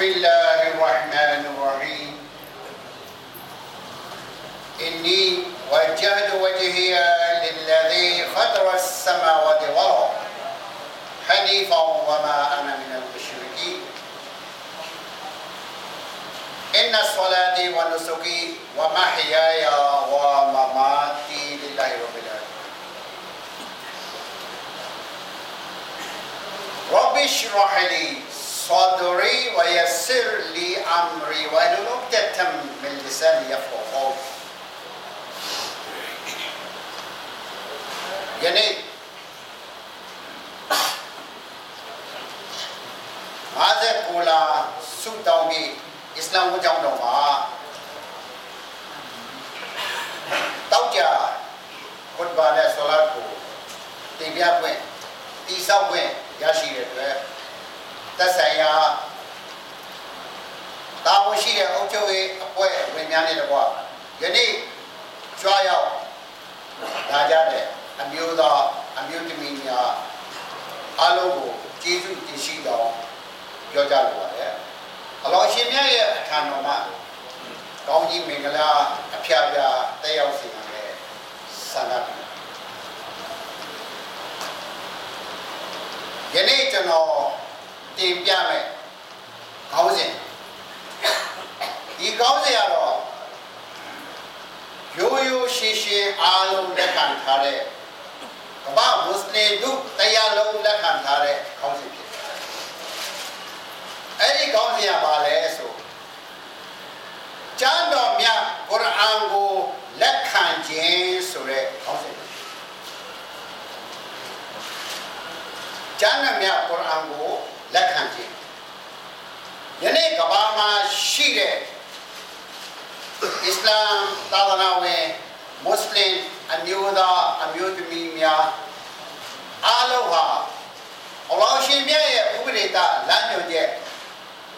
بسم الله الرحمن الرحيم. إني وجهت وجهي للذي فطر السماوات والأرض حنيفا وما أنا من المشركين. إن صلاتي ونسكي ومحياي ومماتي لله رب العالمين. رب اشرح لي صدري ويسر لي أمري واحلل عقدة من لساني يفقهوا قولي ယနေ့59လဆုတောင်းပြီးအစ္စလာမ်ဝတ်ကြောင်းတော်မှာတောက်ကြခွတ်ဘာနဲ့ဆလာတ်ကိုတင်ပြခွင့်တိဆောက်ခွင့်ရရှိတဲ့အတွက် သက်ဆိုင်ရာတာဝန်ရှိတဲ့အုပ်ချုပ်ရေးအဖွဲ့ဝင်များနဲ့တကွယနေ့ကြွားရောက်လာကြတဲ့အမျိုးသားအမျိုးသမီးများအားလုံးကိုကျေးဇူးတင်ရှိတော်ပြောကြလိုပါတယ်အလောရှင်မြတ်ရဲ့အခမ်းတော်မှာကောင်းကြီးမင်္ဂလာအဖျားဖျားတက်ရောက်စေရမယ်ဆန္ဒပြုယနေ့ကျွန်တော် တင်ပြမယ်ခေါင်းစဉ်ဒီခေါင်းစဉ်ကတော့ရိုးရိုးရှင်းရှင်းအားလုံးလက်ခံထားတဲ့ကမ္ဘာမွတ်စလင်တို့တရားလုံးလက်ခံထားတဲ့ခေါင်းစဉ်ဖြစ်တယ်။အဲ့ဒီခေါင်းစဉ်ကဘာလဲဆိုကျမ်းတော်မြတ်ကုရ်အာန်ကိုလက်ခံခြင်းဆိုတဲ့ခေါင်းစဉ်ကျမ်းတော်မြတ်ကုရ်အာန်ကို လက်ခံခြင်းယနေ့ကမ္ဘာမှာရှိတဲ့အစ္စလာမ်သာသနာဝင်မွတ်စလင်အမျိုးသားအမျိုးသမီးများအားလုံးဟာအလ္လာဟ်ရှင်မြတ်ရဲ့ဥပဒေတလမ်းညွှန်ချက်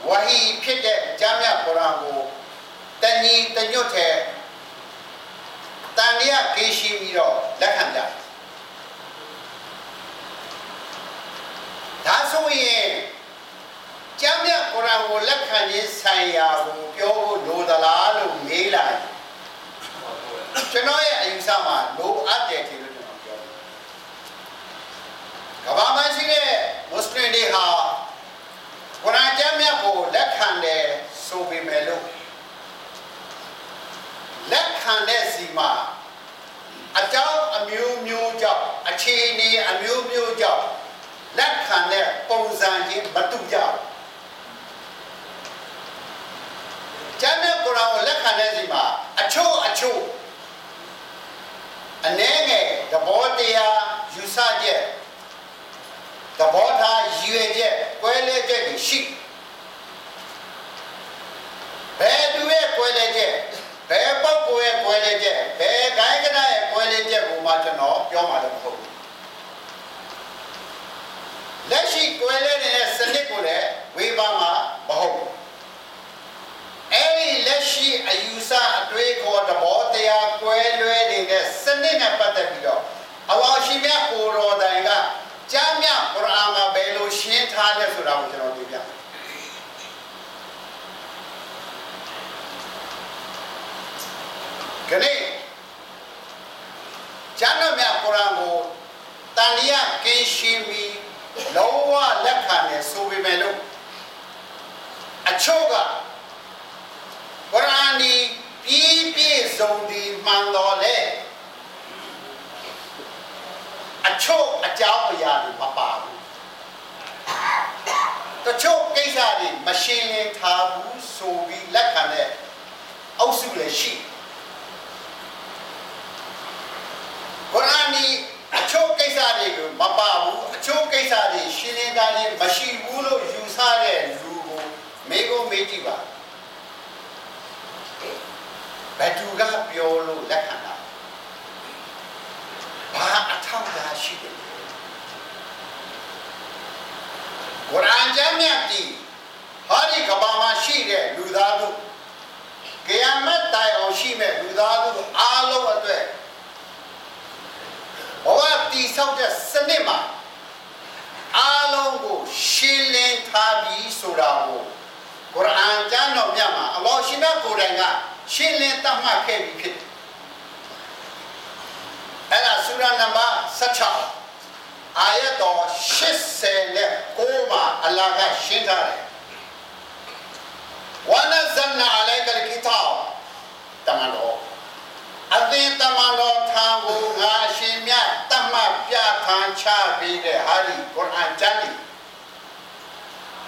ဝဟီဖြစ်တဲ့ကျမ်းမြတ်ကုရ်အာန်ကိုတဏီတညွတ်တဲ့တန်ရကေရှိပြီးတော့လက်ခံကြဒါ ဆိုရင်ကျမ်းမြတ်ကုရ်အာန်ကိုလက်ခံခြင်းဆိုင်ရာကိုပြောဖို့လိုသလားလို့မေးလိုက်ကျွန်တော်ရဲ့အယူဆမှာလိုအပ်တယ်ထင်လို့ကျွန်တော်ပြောတယ်ကမ္ဘာမှာရှိတဲ့မွတ်စလင်တွေဟာကုရ်အာန်ကျမ်းမြတ်ကိုလက်ခံတယ်ဆိုပေမဲ့လို့လက်ခံတဲ့စီမှာအကြောင်းအမျိုးမျိုးကြောင့်အခြေအနေအမျိုးမျိုးကြောင့် လက်ခံတဲ့ပုံစံချင်းမတူကြဘူးကျမ်းမြတ်ကုရ်အာန်ကိုလက်ခံတဲ့စီမှာအချို့အချို့အနည်းငယ်သဘောတရားယူဆချက်သဘောထားရည်ရွယ်ချက်ကွဲလဲချက်တွေရှိဘယ်သူရဲ့ကွဲလဲချက်ဘယ်ပုဂ္ဂိုလ်ရဲ့ကွဲလဲချက်ဘယ်ဂိုင်းကနရဲ့ကွဲလဲချက်ကိုမှကျွန်တော်ပြောမှလည်းမဟုတ်ဘူး လက်ရှိကွဲလဲနေတဲ့စနစ်ကိုလည်းဝေဘာမှာမဟုတ်ဘူးအဲ့ဒီလက်ရှိအယူဆအတွေးခေါ်သဘောတရားကွဲလွဲနေတဲ့စနစ်နဲ့ပတ်သက်ပြီးတော့အလ္လာဟ်ရှိမြတ်ကိုရောတိုင်ကကျမ်းမြတ်ကုရ်အာန်မှာဘယ်လိုရှင်းထားလဲဆိုတာကိုကျွန်တော်သိပြမယ်ခဏကျမ်းမြတ်ကုရ်အာန်ကိုတန်လျာကင်းရှင်းပြီး လုံးဝလက်ခံတယ်ဆိုပေမဲ့လို့အချို့ကကုရ်အာန်ဒီပြီးပြည့်စုံဒီမှန်တော်လေအချို့အကြောင်းအရာတွေမပါဘူးတချို့ကိစ္စတွေမရှင်းလင်းထားဘူးဆိုပြီးလက်ခံတဲ့အုပ်စုလည်းရှိကုရ်အာန်ဒီအ ချို့ကိစ္စတွေကိုမပါဘူးအချို့ကိစ္စတွေရှင်းလင်းတာလည်းမရှိဘူးလို့ယူဆတဲ့လူကိုမေးဖို့မေးကြည့်ပါဘယ်သူကပြောလို့လက်ခံတာဘာအထောက်အထားရှိတယ်ကုရ်အာန်ကျမ်းမြတ်ဒီဟာဒီကဘာမှာရှိတဲ့လူသားတို့ကိယာမတ်တိုင်အောင်ရှိမဲ့လူသားတို့အားလုံးအတွက် ဘဝတည်ဆောက်တဲ့စနစ်မှာအားလုံးကိုရှင်းလင်းထားပြီးဆိုတာကိုကုမြတ်ကိုယ်တိုင်ကရှင်းလင်းသတ်မှတ်ခဲ့ပြီးဖြစ်တယ်အဲ့ဒါဆူရာနံပါတ်16အာယတ်တော်89မှာအလ္လာဟ်ကရှင်းထားတယ်ဝနဇလ်နာအလိုက်ကလ်ကီတာတမန်တော် အသင်တမန်တော်ထာကိုငါရှင်မြတ်တတ်မှတ်ပြထန်ချပေးတဲ့ဟာဒီကုရ်အာန်ကျမ်းကြီး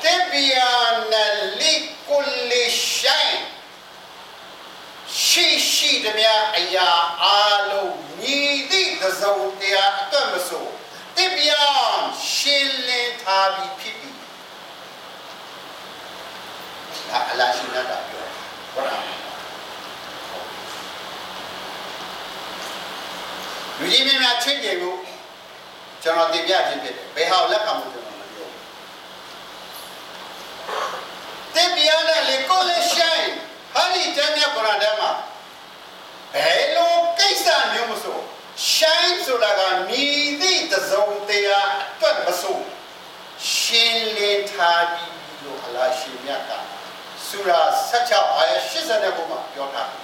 တေဘီယာနလီကုလီရှိုင်ရှိရှိတည်းများအရာအလုံးညီသည့်သစုံတရားအတွက်မဆိုတေဘီယာရှင်းလင်းထားပြီးဖြစ်ပြီဒါအလားရှိနေတာပြောကုရ်အာန် လူကြီးများများချွင့်ကြဖို့ကျွန်တော်တင်ပြခြင်းဖြစ်တယ်ဘယ်ဟာကိုလက်ခံမှုကျွန်တော်မပြောဘူးတင်ပြရတဲ့လေကိုလေဆိုင်ဟာဒီတမ်းမြတ်ကုရ်အာန်ထဲမှာဘယ်လိုကိစ္စမျိုးမဆိုဆိုင်ဆိုတာကမြည်သည့်သစုံတရားအတွက်မဆိုရှင်းလင်းထားပြီးလို့အလားရှင်မြတ်ကဆူရာ16အာယ80ခုမှာပြောထားတယ်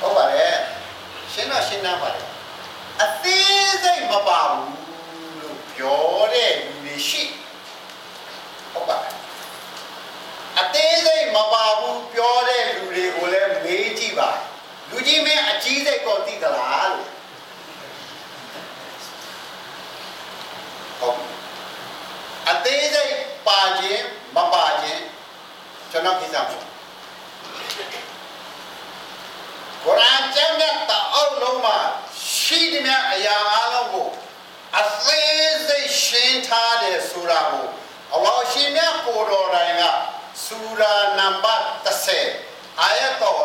ဟုတ်ပါတယ်ရှင်းတော့ရှင်းနာပါတယ်အသေးစိတ်မပါဘူးလို့ပြောတဲ့လူတွေရှိဟုတ်ပါတယ်အသေးစိတ်မပါဘူးပြောတဲ့လူတွေကိုလည်းမေးကြည့်ပါလူကြီးမင်းအကြီးစိတ်ကိုသိသလားလို့ဟုတ်အသေးစိတ်ပါခြင်းမပါခြင်းကျွန်တော်ကိစ္စမဟုတ် ကုရ်အာန်ကျမ်းမြတ်တာအလုံးမှာရှိသမျှအရာအလုံးကိုအသေးစိတ်ရှင်းထားတယ်ဆိုတာကိုအလ္လာဟ်ရှင်မြတ်ကိုတော်တိုင်ကစူရာနံပါတ်30အာယတ်တော်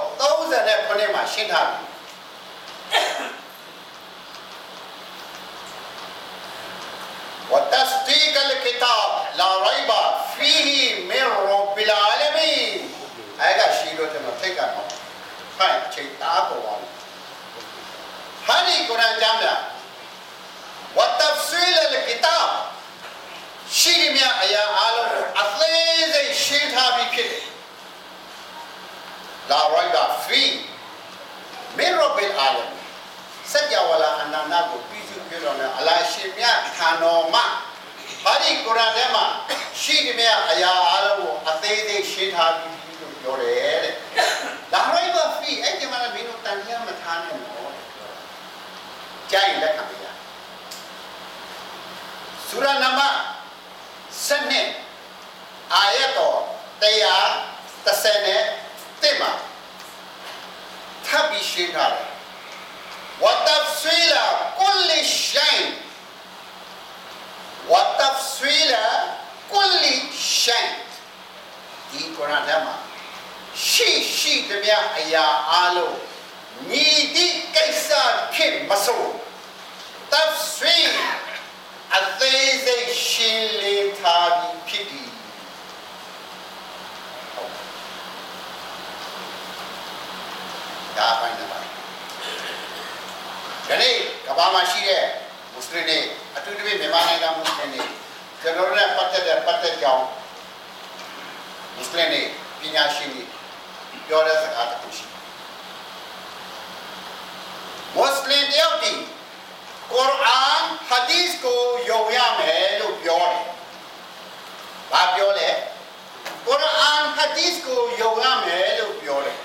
39မှာရှင်းထားတယ်ဝတ်တစတီကလ်ကီတာဘ်လာရိုင်ဘာဖီဟီမင်ရောဘ်လ်အာလမီအဲ့ကရှိလို့တမသိကတော့ ဟဲ့အချိန်တားပေါ်ပါဘူးဟာ knee ကုရ်အာန်ကျမ်းလာဝတ်တဖ်ဆီလ်လ်ကီတာဘ်ရှိရမြအရာအားလုံးကိုအသေးစိတ်ရှင်းထားပြီးဖြစ်တယ်လာရိုက်တာဖီမင်ရောဘယ်အာလမ်စัจ java လာအနန္တကိုပြီးစုပြုတော်နဲ့အလာရှင်မြဌာနောမဟာဒီကုရ်အာန်ထဲမှာရှိရမြအရာအားလုံးကိုအသေးစိတ်ရှင်းထားပြီး ပြောတယ်တဲ့လာရိုက်တာဖီအဲ့ဒီမှာလည်းမင်းတို့တန်တရားမထားနဲ့နော်ကြိုင်လက်ခံပြရဆူရာနံပါတ်7အာယတ်တော်130နဲ့တက်မှာထပ်ပြီးရှင်းထားတယ်ဝတ်တဖ်ဆွီလာကုလ်ရှိုင်ဝတ်တဖ်ဆွီလာကုလ်ရှိုင်ဒီကုရ်အာန်ထဲမှာ ရှိရှိတည်းများအရာအလုံးညီတိကိစ္စဖြစ်မစိုးတဖ်ဆွီအသေးစိတ်ရှင်းလင်းထားပြီးဖြစ်သည်ဒါပိုင်းတော့ဒီနေ့ကမ္ဘာမှာရှိတဲ့မွတ်စလင်တွေအထူးသဖြင့်မြန်မာနိုင်ငံမွတ်စလင်တွေကျွန်တော်တို့နဲ့ပတ်သက်တဲ့ပတ်သက်ကြောင်းမွတ်စလင်တွေပညာရှင်တွေ ပြောတဲ့စကားတစ်ခုရှိမွတ်စလင်တယောက်ဒီကုရ်အာန်ဟာဒီသ်ကိုယုံရမယ်လို့ပြောတယ်။ဘာပြောလဲ။ကုရ်အာန်ဟာဒီသ်ကိုယုံရမယ်လို့ပြောတယ်။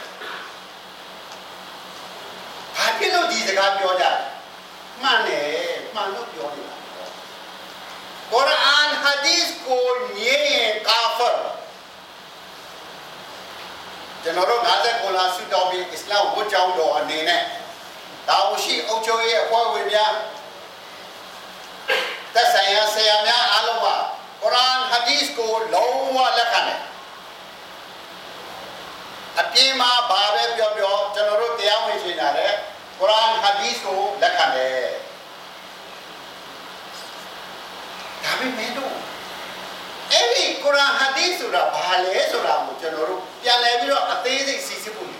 ဘာဖြစ်လို့ဒီစကားပြောကြလဲ။မှန်တယ်မှန်လို့ပြောနေတာ။ကုရ်အာန်ဟာဒီသ်ကိုညင်ရင်ကာဖာ ကျွန်တော်တို့59လာဆုတောင်းပြီးအစ္စလာမ်ဝတ်ကြောင်းတော်အနေနဲ့တာဝရှိအုပ်ချုပ်ရေးအဖွဲ့ဝင်များသက်ဆိုင်ရာဆရာများအားလုံးကကုရ်အာန်ဟာဒီသ်ကိုလုံးဝလက်ခံတယ်အပြင်မှာဘာပဲပြောပြောကျွန်တော်တို့တရားဝင်ရှင်းတာလေကုရ်အာန်ဟာဒီသ်ကိုလက်ခံတယ်ဒါပေမဲ့တော့ အဲ့ဒီကုရ်အာန်ဟာဒီသ်ဆိုတာဘာလဲဆိုတာကိုကျွန်တော်တို့ပြန်လည်ပြီးတော့အသေးစိတ်စီစစ်ဖို့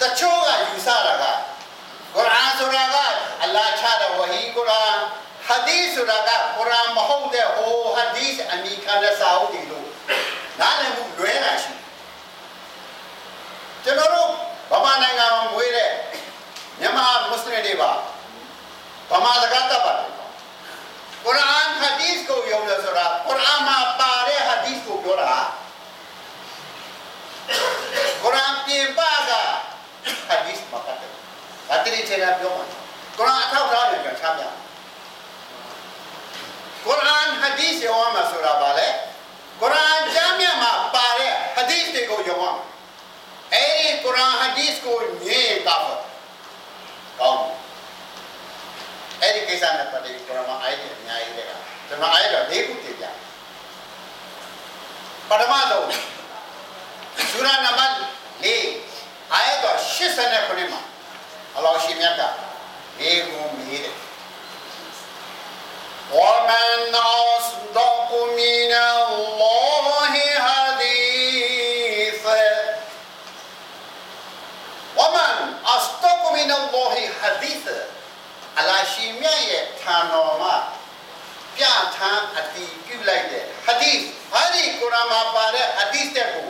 တချို့ကယူဆတာကကုရ်အာန်ဆိုတာကအလ္လာဟ်ချတဲ့ဝဟီကုရ်အာန်ဟဒီသ်ဆိုတာကကုရ်အာန်မဟုတ်တဲ့ဟိုဟာဒီသ်အမိခံတဲ့စာအုပ်တွေလို့နားလည်မှုလွဲတာရှိကျွန်တော်တို့ဗမာနိုင်ငံမှာမွေးတဲ့မြန်မာမွတ်စလင်တွေပါဗမာစကားတတ်ပါတယ် ကုရ်အာန်ဟာဒီသ်ကိုယုံတယ်ဆိုတာကုရ်အာန်မှာပါတဲ့ဟာဒီသ်ကိုပြောတာကုရ်အာန်ပြင်ပကဟာဒီသ်မှာပတ်တယ်ဒါတိကျကျပြောမှာကုရ်အာန်အထောက်အထားတွေပြန်ချပြကုရ်အာန်ဟာဒီသ်ရောမှာဆိုတာပါလေကုရ်အာန်ကျမ်းမြတ်မှာပါတဲ့ဟာဒီသ်တွေကိုယုံအောင်အဲ့ဒီကုရ်အာန်ဟာဒီသ်ကိုညင်တာပေါ့ကောင်း အဲ့ဒီကိစ္စနဲ့ပတ်သက်ပြီးကုရ်အာန်မှာအိုက်တယ်အများကြီးတဲ့ကကျွန်တော်အိုက်တော့၄ခုတည်ပြပထမဆုံးဆူရာနံပါတ်၄အာယတ်တော်89မှာအလောရှိမြတ်ကဒီကိုမြည်တယ် ومن أصدق من الله حديثا ومن أصدق من الله حديثا အလာရှိမြတ်ရဲ့ဌာတော်မှာပြဋ္ဌာန်းအတည်ပြုလိုက်တဲ့ဟာဒီသ်ဟာဒီကုရ်အာန်မှာပါတဲ့ဟာဒီသ်တဲ့ကို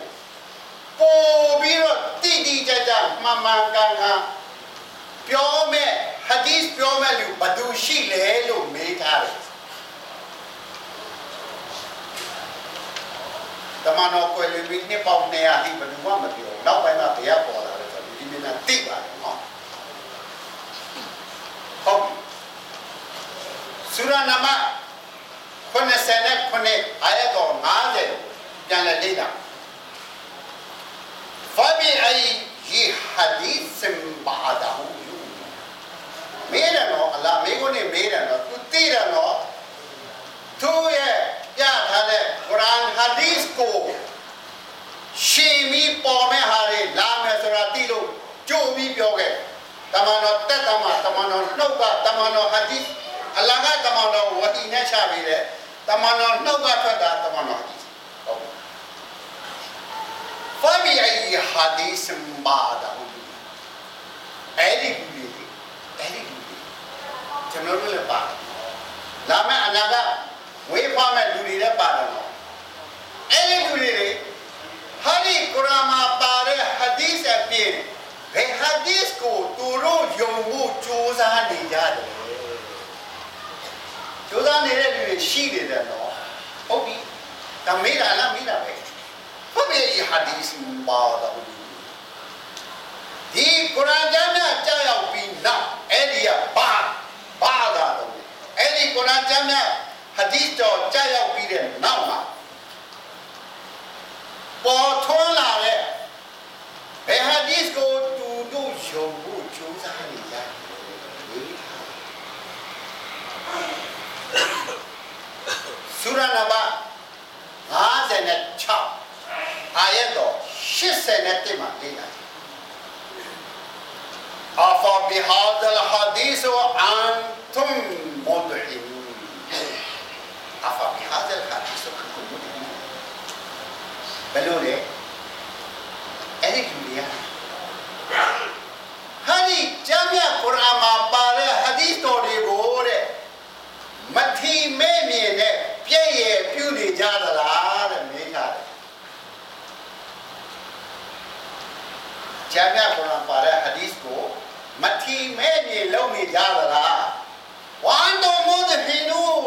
ပို့ပြီးတော့တိတိကျကျမှန်မှန်ကန်ကန်ပြောမဲ့ဟာဒီသ်ပြောမဲ့လူဘယ်သူရှိလဲလို့မေးထားတယ်တမန်တော်ကိုယ်လူပြီးနှစ်ပေါင်း200ဒီဘယ်သူမှမပြောနောက်ပိုင်းမှာဘယ်ရပေါ်လာလဲဆိုတော့ဒီမင်းကသိပါတယ်နော်ဟုတ် ဆူရနာမ89အာယတ်တော်90ပြန်လည်လေ့လာဖဘီအိဟီဟာဒီသ်ဘာဒါဟူမေးတယ်နော်အလာမေးခွန်းနဲ့မေးတယ်နော်သူသိတယ်နော်သူရဲ့ပြထားတဲ့ကုရ်အာန်ဟာဒီစ်ကိုရှေ့မီပေါ်မဲ့ဟာတွေလာမယ်ဆိုတာသိလို့ကြိုးပြီးပြောခဲ့တမန်တော်တက်တမန်တမန်တော်နှုတ်ကတမန်တော်ဟာဒီစ် အလံကတမန်တော်ဝတီနဲ့ချပေးတယ်တမန်တော်နှုတ်ကထွက်တာတမန်တော်ဟဒီစ်ဟုတ်ဖာဘီအိဟာဒီစ်ဘာဒါဟုတ်အဲ့ဒီလူတွေအဲ့ဒီလူတွေကျွန်တော်တို့လည်းပါတယ်ဒါမဲ့အနာကဝေးဖောက်မဲ့လူတွေလည်းပါတယ်နော်အဲ့ဒီလူတွေဟာဒီကုရ်အာန်မှာပါတဲ့ဟာဒီစ်အပြင်ဘယ်ဟာဒီစ်ကိုသူတို့ယုံဖို့ကြိုးစားနေကြတယ် စားနေတဲ့လူတွေရှိနေတယ်နော်ဟုတ်ပြီဒါမေးတာလားမေးတာပဲဟုတ်ပြီဟာဒီသ်မှာတော့ဒီကုရ်အာန်ကျမ်းများကြားရောက်ပြီးနောက်အဲ့ဒီကဘာဘာသာတော့အဲ့ဒီကုရ်အာန်ကျမ်းများဟာဒီသ်တော်ကြားရောက်ပြီးတဲ့နောက်မှာပေါ်ထွန်းလာတဲ့ဘယ်ဟာဒီသ်ကိုတူတို့ယုံဖို့ကြိုးစားနေကြတယ် ဆူရနံပါတ်56အာယတ်တော်81မှာလေ့လာအဖာဘီဟာဒလဟာဒီသ်အန်တုမ်မုဒ်အီအဖာဘီဟာဒလဟာဒီသ်အန်တုမ်မုဒ်အီဘယ်လိုလဲအဲ့ဒီလူတွေကဟာဒီဂျမ်းမြတ်ကုရ်အာန်မှာပါတဲ့ဟာဒီသ်တော်တွေကိုတဲ့မထီမဲ့မြင်တဲ့ ကြသလားတဲ့မေးထားတယ်။ဂျမ်းမြတ်ကုရ်အာန်ပါတဲ့ဟာဒီသ်ကိုမထီမဲ့မြင်လုံနေကြသလား။ဝမ်တော်မို့တဲ့ဟင်းတို့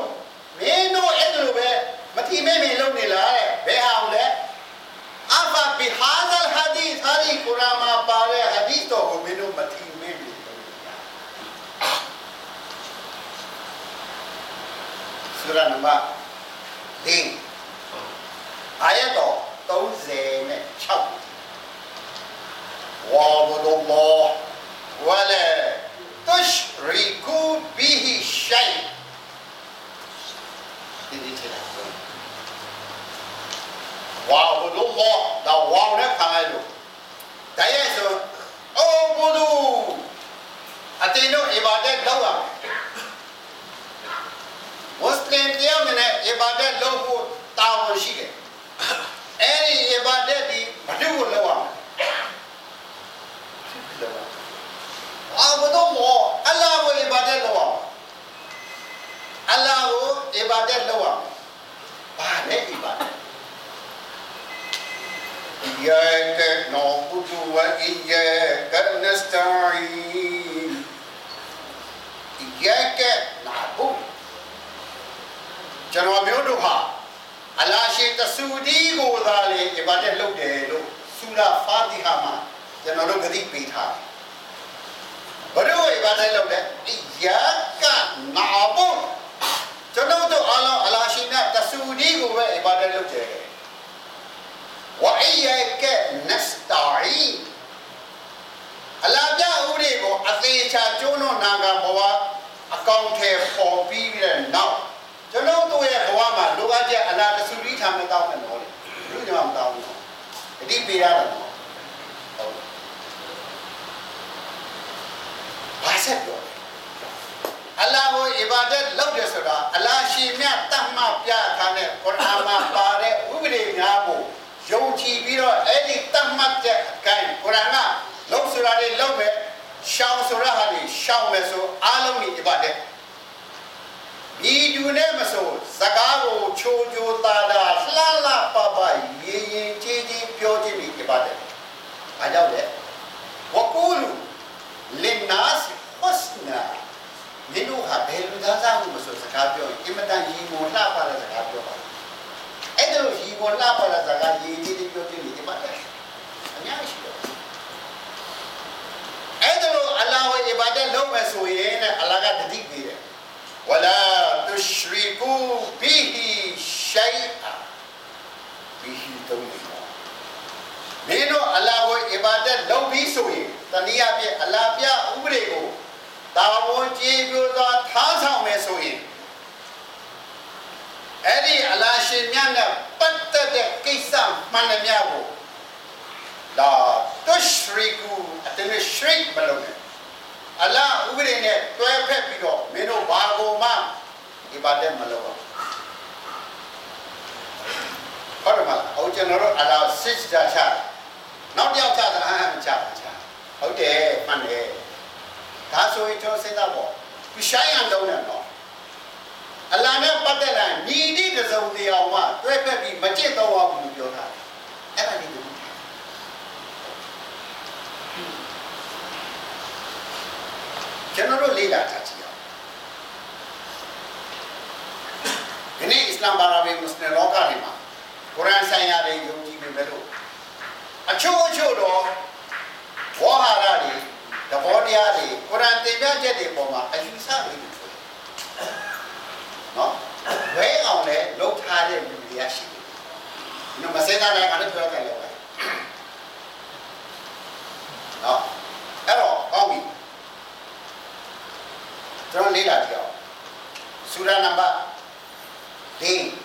မင်းတို့အဲ့လိုပဲမထီမဲ့မြင်လုံနေလားတဲ့ဘယ်ဟာလဲအဖဘီဟာဇ်ဟာဒီသ်ဟာဒီကုရ်အာန်မှာပါတဲ့ဟာဒီသ်တော်ကိုမင်းတို့မထီမဲ့မြင်လုံနေကြဆူရာနံပါတ် ဒီအာယတ်တော်36ဝါဘဒုလ္လာဝလာတုရှရီကူဘီဟီရှိုင်ဒီဒီထဲလားဝါဘဒုလ္လာဒါဝါနဲ့ခံရလို့တရားဆိုအိုဘဒူအတင်းတို့ ibadat လုပ်ရမယ် မွတ်စလင်တရားနဲ့အီဘာဒတ်လုပ်ဖို့တာဝန်ရှိတယ်အဲ့ဒီအီဘာဒတ်ဒီဘယ်သူကိုလုပ်ရမလဲအာဘုဒ္ဓမောအလ္လာဟ်ကိုအီဘာဒတ်လုပ်ရမယ်အ ဘာဒတ်လုပ်ရမယ်ဘာလဲအီဘာဒတ် إياك نعبد وإياك نستعين إياك نعبد ကျွန်တော်မျိုးတို့ဟာအလာရှိတဆူဒီကိုသာလေအဘာတက်လုပ်တယ်လို့ဆူရာဖာတီဟာမှာကျွန်တော်တို့ဂတိပေးထားတယ်ဘယ်လိုအဘာတက်လုပ်လဲအယာကနာဘုကျွန်တော်တို့အလောအလာရှိမြတ်တဆူဒီကိုပဲအဘာတက်လုပ်တယ်ဝအိယကနစတာအီအလာပြဥရိကိုအသေးချာကျိုးလို့နာကဘဝအကောင့်ထဲပေါ်ပြီးတဲ့နောက် ကျွန်တော်တို့ရဲ့ဘဝမှာလိုအပ်ချက်အလားတဆူပြီးထားမတောင်းနဲ့တော့လေလူညမတောင်းဘူးအတိပေးရတာတော့ဟုတ်ဘာဆက်ပြောအလာဟိုအီဘာဒတ်လုပ်တယ်ဆိုတာအလာရှိမြတ်တတ်မှပြထားတဲ့ကုရ်အာန်မှာပါတဲ့ဥပဒေများကိုယုံကြည်ပြီးတော့အဲ့ဒီတတ်မှတ်တဲ့အကိုင်းကုရ်အာန်ကလုံးဆိုတာတွေလုံးမယ်ရှောင်းဆိုတာဟာတွေရှောင်းမယ်ဆိုအားလုံးဒီအီဘာဒတ် ဤသူနဲ့မဆိုစကားကိုချိုချိုသာသာလှလှပပရင်ရင်ကြီးကြီးပြောခြင်းတွေဖြစ်ပါတယ်။အားကြောင့်လေဝကူလူလင်နာစ်ဟော့စနာမင်းတို့ဟာဘယ်လူသားစားမှုမဆိုစကားပြောရင်အင်မတန်ရီမွန်လှပတဲ့စကားပြောပါအဲ့ဒါလို့ရီမွန်လှပတဲ့စကားရည်ကြီးကြီးပြောခြင်းတွေဖြစ်ပါတယ်။အများကြီးရှိတယ်။အဲ့ဒါလို့အလာဝ်အီဘာဒတ်လုပ်မယ်ဆိုရင်အလာကတတိပေးတယ်။ဝလာ shay'a ဒီရှိတုံးနေတာမင်းတို့အလာကိုအီဘာဒတ်လုပ်ပြီးဆိုရင်တနည်းအားဖြင့်အလာပြဥပဒေကိုတာဝန်ကြီးပြုသောထားဆောင်မယ်ဆိုရင်အဲ့ဒီအလာရှင်မြတ်ကပတ်သက်တဲ့ကိစ္စမှန်တယ်များကိုဒါတွရှရီကူအတင်းရှရိတ်မလုပ်နဲ့အလာဥပဒေနဲ့တွဲဖက်ပြီးတော့မင်းတို့ဘာကိုမှဒီပါတဲ့မလုပ်ပါဘူး ဟုတ်တယ်မလားဟိုကျွန်တော်တို့အလာစစ်ကြချနောက်တစ်ယောက်ချတာအာမချပါချဟုတ်တယ်မှန်တယ်ဒါဆိုရင်ကျွန်တော်စဉ်းစားပေါ့သူရှိုင်းရံလုံးတယ်နော်အလာနဲ့ပတ်သက်လာညီတိတစုံတရားမှတွဲဖက်ပြီးမကြစ်တော့ဘူးလို့ပြောတာအဲ့ဒါလေးကိုကျွန်တော်တို့လေ့လာတာကြည့်အောင်ဒီနေ့အစ္စလာမ်ဘာသာဝင်မွတ်စလင်လောကတွေမှာ ကုရ်အာန်ဆိုင်ရာတွေယုံကြည်နေတယ်လို့အချို့အချို့တော့ဝါဟာရတွေသဘောတရားတွေကုရ်အာန်သင်ပြချက်တွေပေါ်မှာအယူဆတွေလို့ဆိုတယ်နော်ဝဲအောင်လဲလှုပ်ထားတဲ့လူတွေရရှိတယ်ဒီမစဲတာလည်းကနေပြောကြတယ်ပဲနော်အဲ့တော့ကောင်းပြီကျွန်တော်လေးလာကြည့်အောင်ဆူရာနံပါတ်၄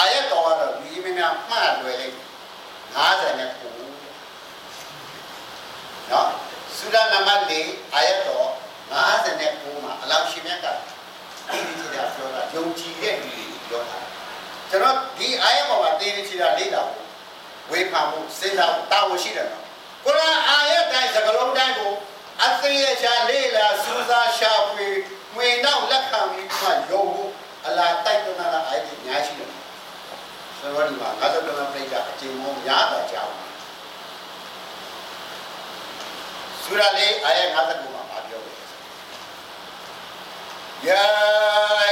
အာယတ်တော်ကတော့ဒီမင်းများမှတ်လွယ်လိုက်50နဲ့ပို့နော်ဆူရာနံပါတ်၄အာယတ်တော်50နဲ့ပို့မှာအလောင်းရှင်မြတ်ကဒီဒီချာပြောတာယုံကြည်တဲ့လူတွေပြောတာကျွန်တော်ဒီအာယတ်ပေါ်မှာတင်းနေချတာလေးတာဝေဖန်မှုစဉ်းစားတာဝန်ရှိတယ်နော်ကုရ်အာန်အာယတ်တိုင်းစကားလုံးတိုင်းကိုအသေးအချာလေးလာစူးစားရှာဖွေငွေနောက်လက်ခံပြီးမှယုံဖို့အလားတိုက်တွန်းတာအဲ့ဒီညာရှိတယ် ဆိုတော့ဒီမှာ50ပြမပြိကြအချိန်မောများတာကြောင်းဆူရာလေးအာယ59မှာပြောတယ်ယာ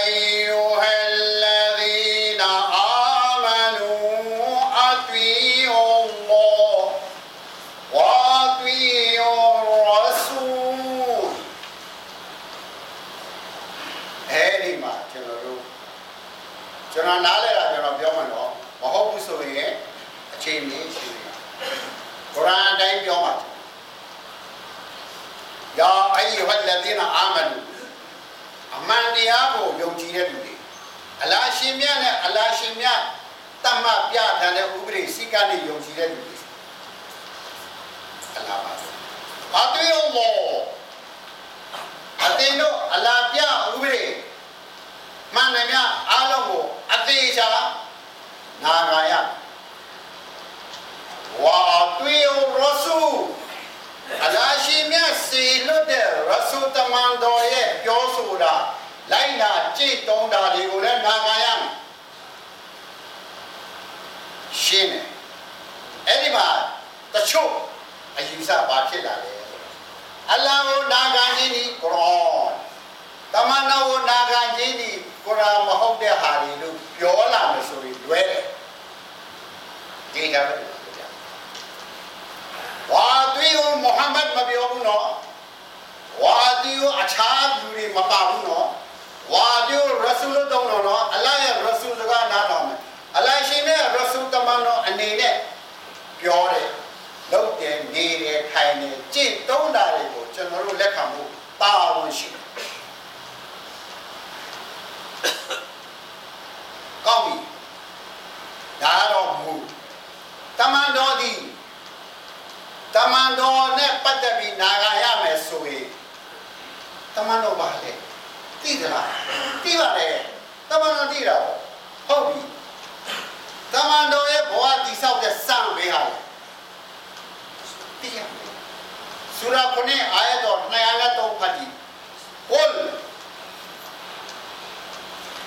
အီယိုဟယ်လာ Granada ရ်အာန်တိုင်းပြောမှာယာအယုဟ်လဒီနာအာမနူအမှန်တရားကိုယုံကြည်တဲ့လူတွေအလာရှင်မြတ်နဲ့အလာရှင်မြတ်တတ်မှတ်ပြထန်တဲ့ဥပဒေစည်းကမ်းတွေယုံကြည်တဲ့လူတွေအလာပါဘာတွေ့ရောမောအတင်းတို့အလာပြဥပဒေမှန်တယ်များအားလုံးကိုအသေးချာနာဂာယ ဝါတွေ့ရောရဆူအလာရှိမြတ်စီလွတ်တဲ့ရဆူတမန်တော်ရဲ့ပြောဆိုတာလိုက်နာကျင့်င့်တုံးတာတွေကိုလည်းနာခံရမယ်ရှင်းတယ်အဲ့ဒီမှာတချို့အယူဆဘာဖြစ်လာလဲအလ္လာဟ်ကိုနာခံခြင်းဒီကုရ်အာန်တမန်တော်ကိုနာခံခြင်းဒီကုရ်အာန်မဟုတ်တဲ့ဟာတွေလို့ပြောလာမယ်ဆိုရင်လွဲတယ်ဒီကြပဲ ဝါသွေးကိုမုဟမ္မဒ်မပြောဘူးနော်ဝါသွေးကိုအခြားလူတွေမပါဘူးနော်ဝါသွေးကိုရဆူလတုံးတော့နော်အလ္လာဟ်ရဲ့ရဆူစကားနားထောင်မယ်အလ္လာဟ်ရှင်ရဲ့ရဆူတမန်တော်အနေနဲ့ပြောတယ်လုပ်တယ်နေတယ်ထိုင်တယ်ကြင့်တုံးတာတွေကိုကျွန်တော်တို့လက်ခံဖို့တာဝန်ရှိတယ်ကောင်းပြီဒါတော့မူတမန်တော်ဒီ တမန်တော်နဲ့ပတ်သက်ပြီးနာဂရမယ်ဆိုရင်တမန်တော်ပါလေသိသလားသိပါတယ်တမန်တော်သိတာဟုတ်ပြီတမန်တော်ရဲ့ဘဝတိဆောက်တဲ့စံပေးဟာလေသိရမယ်ဆူရာခုနှစ်အာယတ်တော်203ဖတ်ကြည့် قل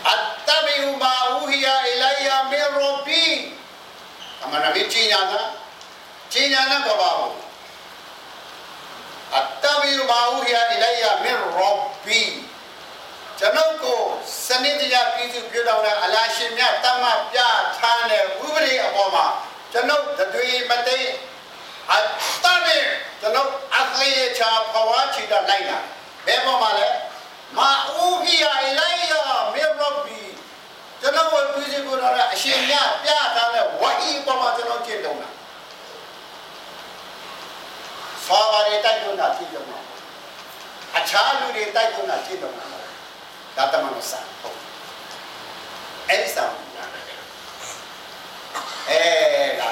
اتبع ما اوحي الي من ربي ခြေညာနဲ့ကဘာဘူးအတ္တဘီမာဟူဟီယာအီလိုင်ယာမင်ရောဘီကျွန်ုပ်ကိုစနစ်တရားပြည့်စုံပြုတော်တဲ့အလားရှင်မြတ်တမပြထားတဲ့ဥပဒေအပေါ်မှာကျွန်ုပ်တွေမသိအတ္တနဲ့ကျွန်ုပ်အခေချာဘဝချီတာလိုက်တာဘယ်ပေါ်မှာလဲမာဟူဟီယာအီလိုင်ယာမင်ရောဘီကျွန်တော်ဝေပြည့်စုံပြုတော်တဲ့အရှင်မြတ်ပြထားတဲ့ဝဟီပေါ်မှာကျွန်တော်ကျင့်သုံးတာ ဆောဘာတွေတိုက်တွန်းတာကျင့်တော်တာအခြားလူတွေတိုက်တွန်းတာကျင့်တော်တာဒါတမန်တော်စာဟုတ်အဲ့ဒီစာအဲလာ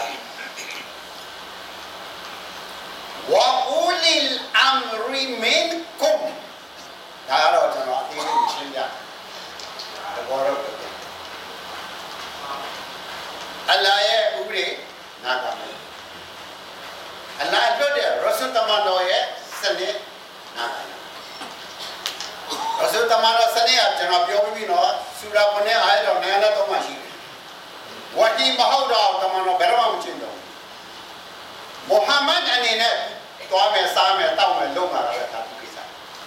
ဝါအူလီအမ်ရီမင်ကုမ်ဒါတော့ကျွန်တော်အသေးလေးရှင်းပြတဘောတော့အလ္လာဟ်ရဲ့ဥပဒေနာခံမယ်အလ္လာဟ်လွတ်တဲ့ရဆူတမန်တော်ရဲ့စနစ်နာခံမယ် ရဆူတမန်တော်စနစ်ကကျွန်တော်ပြောပြီးတော့ဆူရာခုနဲ့အားရတော့နိုင်လာတော့မှရှိတယ်ဝဟီမဟုတ်တော့တမန်တော်ဘယ်တော့မှမကျင့်တော့မုဟမ္မဒ်အနေနဲ့သွားမယ်စားမယ်တောက်မယ်လုပ်မှာလည်းဒါကိစ္စ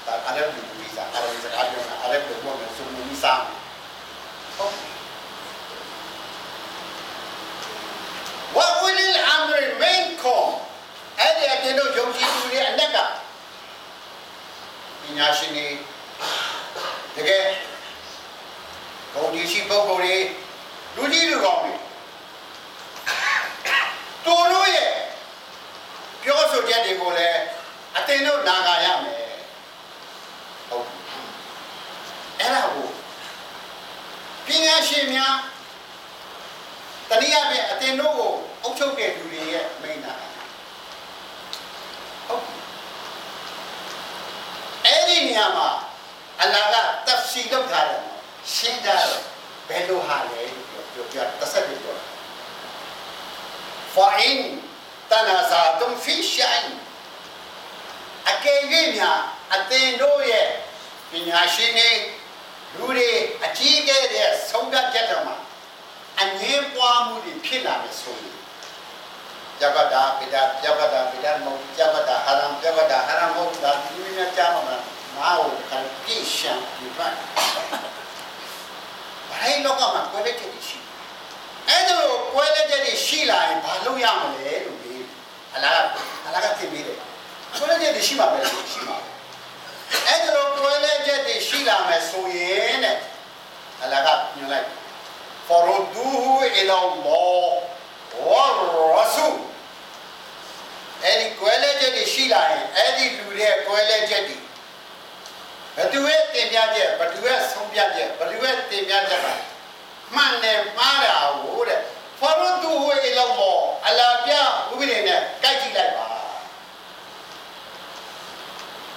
ဒါအရဗီကိစ္စအရဗီစကားပြောတာအရဗီပြောမယ်စုံမီစားမယ်ဟုတ်ဝါဝီလ် အမ်ရီမင်ကွန်အဲ့ဒီအတင်းတို့ယုံကြည်သူတွေအနက်ကပညာရှင်တွေတကယ်ဂုဏ်ကြီးရှိပုဂ္ဂိုလ်တွေလူကြီးလူကောင်းတွေသူတို့ရဲ့ပြောဆိုချက်တွေကိုလည်းအတင်းတို့နာခံရမယ်ဟုတ်အဲ့ဒါကိုပညာရှင်များတနည်းအားဖြင့်အတင်းတို့ကိုအုပ်ချုပ်တဲ့လူတွေရဲ့မိန့်တာ ဟုတ်အဲ့ဒီနေရာမှာအလ္လာဟ်ကတဖ်စီလုပ်ထားတယ်ရှင်းကြတယ်ဘယ်လိုဟာလဲလို့ပြောပြောတစ်ဆက်ပြောတာ فإن تنازعتم في شيء အကယ်၍များအသင်တို့ရဲ့ပညာရှင်တွေလူတွေအကြီးအကဲတဲ့ဆုံးဖြတ်ချက်တော်မှာအငင်းပွားမှုတွေဖြစ်လာမယ်ဆိုရင် ယဘဒါပိဒါယဘဒါပိဒါမဟုတ်ယဘဒါဟာရမ်ယဘဒါဟာရမ်မဟုတ်ဒါဒီနေ့ကြားမှာငါ့ကိုခံပြရှံပြပါဘာလို့လောကမှာကွဲလက်ချက်ရှိအဲ့ဒါကိုကွဲလက်ချက်ရှိလာရင်ဘာလုပ်ရမလဲလို့ဒီအလားအလားကသိပြီးတယ်ကွဲလက်ချက်ရှိမှာပဲရှိမှာအဲ့ဒါကိုကွဲလက်ချက်ရှိလာမယ်ဆိုရင်တဲ့အလားကညွှန်လိုက် فردوه إلى الله والرسول အဲ့ဒီကွဲလဲချက်တွေရှိလာရင်အဲ့ဒီလူတွေကွဲလဲချက်တွေဘသူရဲ့တင်ပြချက်ဘသူရဲ့ဆုံးပြချက်ဘသူရဲ့တင်ပြချက်ကမှန်တယ်မှားတာဟုတ်တဲ့ဖရဒူဟူအီလောမောအလာပြဥပဒေနဲ့ကြိုက်ကြည့်လိုက်ပါ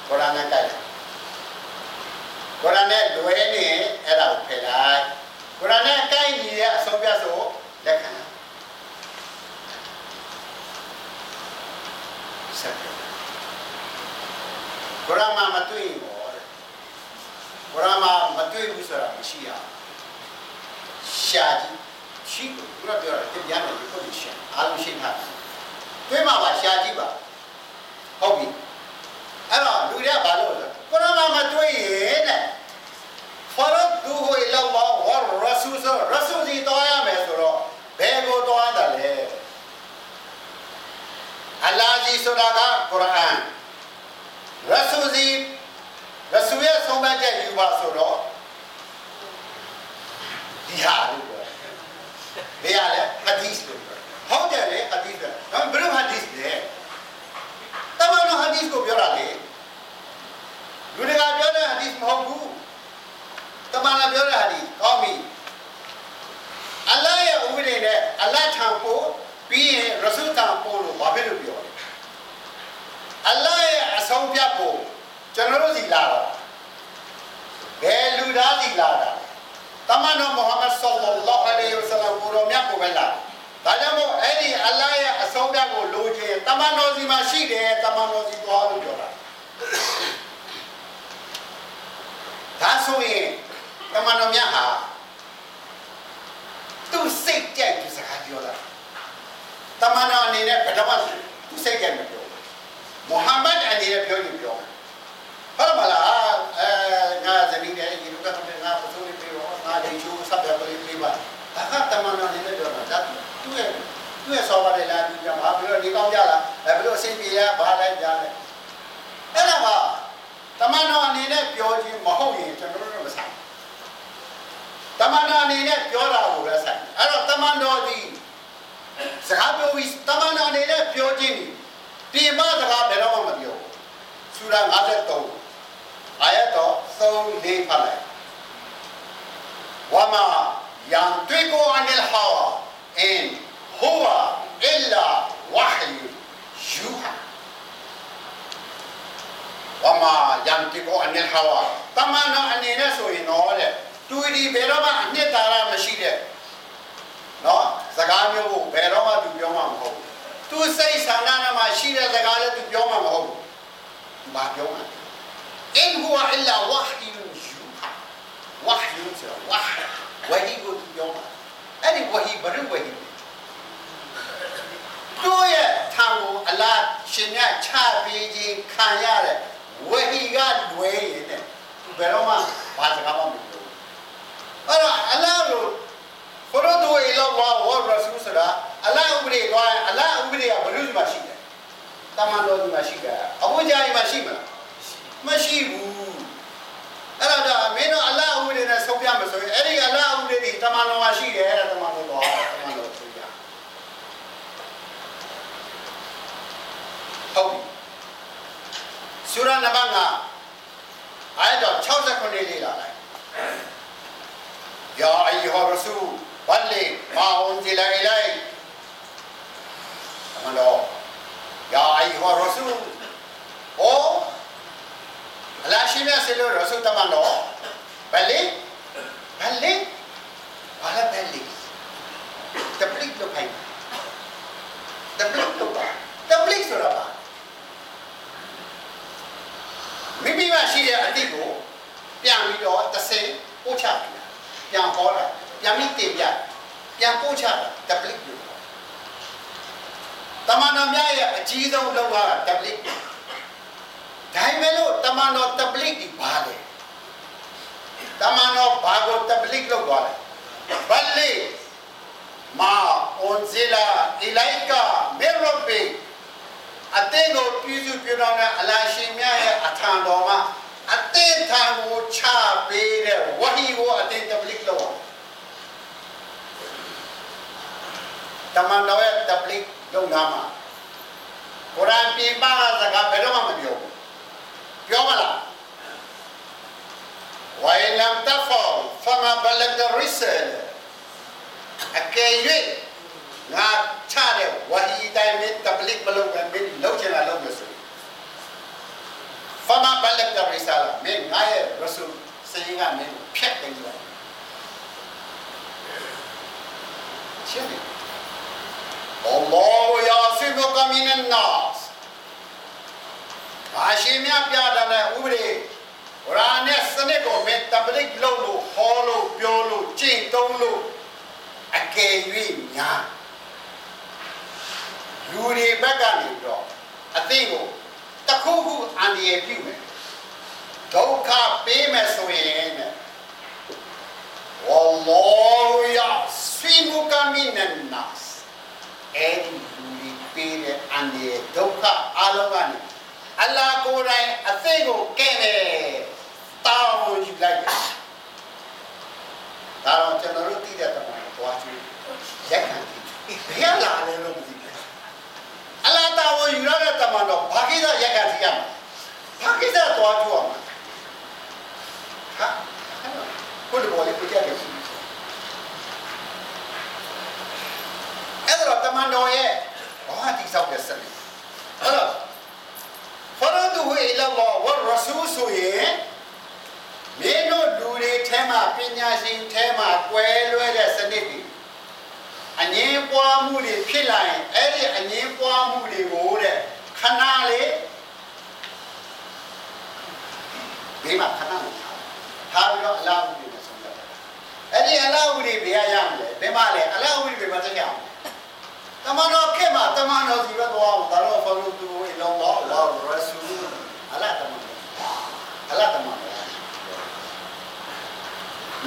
ကုရ်အာန်နဲ့ကြိုက်ကုရ်အာန်နဲ့လွဲနေအဲ့ဒါကိုဖယ်လိုက်ကုရ်အာန်နဲ့ကြိုက်ညီတဲ့အဆုံးပြဆိုလက်ခံ ဆက်ကုရ်အာန်မှာမတွေ့ဘူးတဲ့ကုရ်အာန်မှာမတွေ့ဘူးဆိုတာမရှိရရှာကြည့်ရှိဘူးဘုရားပြောတယ်ပြန်တယ်ဒီကိုရှာအားလုံးရှင်းထားတွေ့မှာပါရှာကြည့်ပါဟုတ်ပြီအဲ့တော့လူတွေကဘာလို့လဲကုရ်အာန်မှာမတွေ့ရင်တဲ့ဖရတ်ဒူဟူအီလာလာဝါရဆူဆာရဆူဒီတော်ရမယ်ဆိုတော့ဘယ်ကိုတော်ရတယ်လဲအလ္လာဟ်ကြီး ဆိုတာကကုရ်အာန်ရဆူဒီရဆူရဲ့ဆုံးဖြတ်ချက်ယူပါဆိုတော့ဒီဟာလို့ပြောဘယ်ရလဲဟဒီစ်လို့ပြောဟုတ်တယ်လေဟဒီစ်တော့ဘယ်လိုဟဒီစ်လဲတမန်တော်ဟဒီစ်ကိုပြောတာလေလူတွေကပြောတဲ့ဟဒီစ်မဟုတ်ဘူးတမန်တော်ပြောတဲ့ဟဒီစ်ကောင်းပြီအလ္လာဟ်ရဲ့ဥပဒေနဲ့အလ္လာဟ်ထံပို့ပြီးရင်ရဆူထံပို့လို့ဘာဖြစ်လို့ပြောလဲ အလ္လာဟ်ရဲ့အဆုံးဖြတ်ကိုကျွန်တော်တို့စီလာတော့ဘယ်လူသားစီလာတာတမန်တော်မုဟမ္မဒ်ဆလ္လာလာဟ်အလိုင်းဝဆလမ်ကိုရောမြတ်ကိုပဲလာဒါကြောင့်မို့အဲ့ဒီအလ္လာဟ်ရဲ့အဆုံးဖြတ်ကိုလိုချင်တမန်တော်စီမှာရှိတယ်တမန်တော်စီသွားလို့ပြောတာဒါဆိုရင်တမန်တော်မြတ်ဟာသူစိတ်ကြိုက်သူစကားပြောတာတမန်တော်အနေနဲ့ဘယ်တော့မှသူစိတ်ကြိုက်မပြောဘူး မုဟမ္မဒ်အနေနဲ့ပြောရင်ပြောဟုတ်မလားအဲငါဇနီးနဲ့ဒီလိုကတည်းကငါပစိုးလေးပြောငါဒီချိုးဆက်ပြပလေးလေးပါဒါကတမန်တော်အနေနဲ့ပြောတာဒါသူ့ရဲ့သူ့ရဲ့ဆောပါလေလာပြီးကြမှာပြီးတော့ဒီကောင်းကြလားအဲဘယ်လိုအဆင်ပြေရဘာလိုက်ကြလဲအဲ့ဒါပါတမန်တော်အနေနဲ့ပြောခြင်းမဟုတ်ရင်ကျွန်တော်တို့မဆိုင်တမန်တော်အနေနဲ့ပြောတာကိုပဲဆိုင်အဲ့တော့တမန်တော်ဒီစကားပြောပြီးတမန်တော်အနေနဲ့ပြောခြင်း ဒီမစကားဘယ်တော့မှမပြောဆူရာ53အာယတ်တော်3လေးဖတ်လိုက်ဝမာယန်တွေကိုအန်လ်ဟာဝါအင်ဟူဝါအီလာဝဟီယူဟာဝမာယန်တွေကိုအန်လ်ဟာဝါတမန်တော်အနေနဲ့ဆိုရင်တော့တဲ့တူဒီဘယ်တော့မှအနှစ်သာရမရှိတဲ့နော်စကားမျိုးကိုဘယ်တော့မှသူပြောမှာမဟုတ်ဘူး သူစိတ်ဆန္ဒနဲ့မှရှိတဲ့စကားလည်းသူပြောမှာမဟုတ်ဘူး။ဘာပြောမှာ။ in huwa illa wahyun yuha ။ wahyun ဆိုတာဝါဟ်ဝဟီကိုသူပြောမှာ။အဲ့ဒီဝဟီဘယ်လိုဝဟီ။သူရဲ့ထံကိုအလားရှင်မြတ်ချပေးခြင်းခံရတဲ့ဝဟီကလွဲရင်တဲ့သူဘယ်တော့မှဘာစကားမှမပြောဘူး။အဲ့တော့အလားလို့ ဖရဒူအီလာလာဝါရဆူဆိုတာအလားဥပဒေကွာအလားဥပဒေကဘယ်လိုမှရှိတယ်တမန်တော်ဒီမှာရှိတယ်အဘုဂျာကြီးမှာရှိမလားမရှိဘူးအဲ့တော့ဒါမင်းတို့အလ္လာဟ်ဥပဒေနဲ့ဆုံးပြမယ်ဆိုရင်အဲ့ဒီအလ္လာဟ်ဥပဒေဒီတမန်တော်မှာရှိတယ်အဲ့ဒါတမန်တော်တော့တမန်တော်ဆုံးပြဟုတ်ပြီဆူရာနံပါတ်5အာယတ်တော်69လေးလာလိုက်ယာအီဟာ ရဆူဘလီမာအွန်ဇီလာအီလိုက်တမန်တော်ယာအီဟာရဆူအိုအလားရှိမြတ်ဆေလို့ရဆုတမန်တော်ဘယ်လေဘယ်လေဘာလဲဘယ်လေတပလိလို့ခိုင်းတပလိလို့ပါတပလိဆိုတာပါမိမိမရှိတဲ့အတိတ်ကိုပြန်ပြီးတော့တဆင်ပို့ချပြပြန်ဟောတာ ပြန်ပြီးတင်ပြပြန်ပို့ချတာတပလိလို့တမန်တော်များရဲ့အကြီးဆုံးလောက်တာတပလိဒါပေမဲ့လို့တမန်တော်တပလိတ်ဒီဘာလဲတမန်တော်ဘာကိုတပလိတ်လောက်သွားလဲဘလီမာအွန်ဇီလာအီလိုက်ကာမေရဘီအတင်းကိုပြုစုပြုတော်တဲ့အလာရှင်မြတ်ရဲ့အထံတော်မှာအတင်းထံကိုချပေးတဲ့ဝဟီကိုအတင်းတပလိတ်လောက် တမန်တော်ရဲ့တပလိတ်လုံနာမှာကုရ်အာန်ပြင်ပကစကားဘယ်တော့မှမပြောဘူးပြောမလားဝိုင်လမ်တဖောဖမဘလဒရစ်ဆယ်အကယ်၍ငါချတဲ့ဝဟီတိုင်းမင်းတပလစ်မလုပ်ဘူးမင်းလုပ်ချင်တာလုပ်လို့ဆိုဖမဘလဒရစ်ဆယ်မင်းငါရဲ့ရဆူစေကမင်းဖြတ်တယ်လို့ရှင်းတယ် Allah yasifuka minan nas ဘာရှိမြပြတာလဲဥပဒေကုရ်အာန်နဲ့စနစ်ကိုမေတ္တာပလိလုပ်လို့ဟောလို့ပြောလို့ကြင့်သုံးလို့အကယ်၍ညာလူတွေဘက်ကနေတော့အသိကိုတခုခုအန္တရာယ်ပြုမယ်ဒုက္ခပေးမယ်ဆိုရင်ဝါလောယဆွီမူကမီနန်နာစ် အဲ့ဒီလူတွေပေးတဲ့အန္တရာယ်ဒုက္ခအလုံးကနေအလ္လာဟ်ကိုယ်တိုင်အသိကိုကဲတယ်တောင်းယူလိုက်တယ်ဒါတော့ကျွန်တော်တို့သိတဲ့တမန်တော်တွားကြည့်ရက်ခံကြည့်ဘယ်လာလဲလို့မသိဘူးအလ္လာဟ်တာဝန်ယူရတဲ့တမန်တော်ဘာကိစ္စရက်ခံကြည့်ရမလဲဘာကိစ္စတွားကြည့်ရမလဲဟာကိုယ်တော်လေးပြကြတယ် အဲ့တော့တမန်တော်ရဲ့ဘာတိဆောက်တဲ့စနစ်အဲ့တော့ဖရဒူဟီလာလာဝရဆူဆိုရင်မင်းတို့လူတွေထဲမှာပညာရှင်ထဲမှာကွဲလွဲတဲ့စနစ်တွေအငင်းပွားမှုတွေဖြစ်လာရင်အဲ့ဒီအငင်းပွားမှုတွေကိုတဲ့ခဏလေးဘေးမှာခဏလေးထားပြီးတော့အလားဥပဒေနဲ့ဆုံးဖြတ်တယ်အဲ့ဒီအလားဥပဒေဘယ်ရရမလဲဘယ်မှာလဲအလားဥပဒေဘယ်မှာသိရအောင် တမန်တော်ခေတ်မှာတမန်တော်စီပဲသွားအောင်ဒါတော့ဖလို့သူအလောင်းတော့လာရဆူအလားတမန်တော်အလားတမန်တော်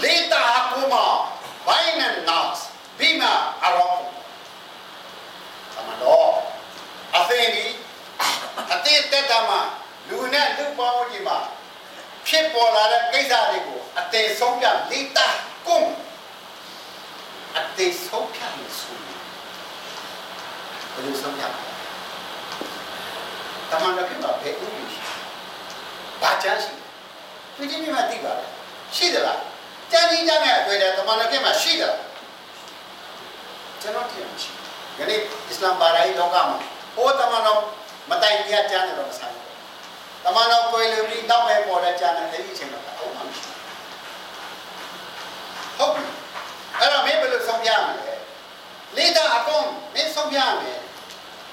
လေတာကူမာဘိုင်နန်နတ်ဘီမာအရောတမန်တော်အသင်ဒီအတိတ်တက်တာမှာလူနဲ့လူပေါင်းကြီးမှာဖြစ်ပေါ်လာတဲ့ကိစ္စတွေကိုအသေးဆုံးပြလေတာကုမ်အသေးဆုံးပြလို့ဆိုဘ ယ်လိုဆုံးပြတမန်တော်ကဘယ်ဥပဒေရှိဘာချမ်းရှိသူကြီးမြတ်သိပါလားရှိသလားကြံကြီးကြမ်းတဲ့အတွေ့အကြုံတမန်တော်ကမှရှိသလားကျွန်တော်သိရမရှိယနေ့အစ္စလာမ်ဘာသာရေးလောကမှာဟိုတမန်တော်မတိုင်ပြကြမ်းတယ်တော့မဆိုင်ဘူးတမန်တော်ကိုယ်လူပြီးတောက်ပဲပေါ်တဲ့ကြမ်းတယ်အဲ့ဒီအချိန်မှာအုံးမှမရှိဟုတ်ပြီအဲ့တော့မင်းဘယ်လိုဆုံးပြမလဲလေးတာအကုန်မင်းဆုံးပြမယ်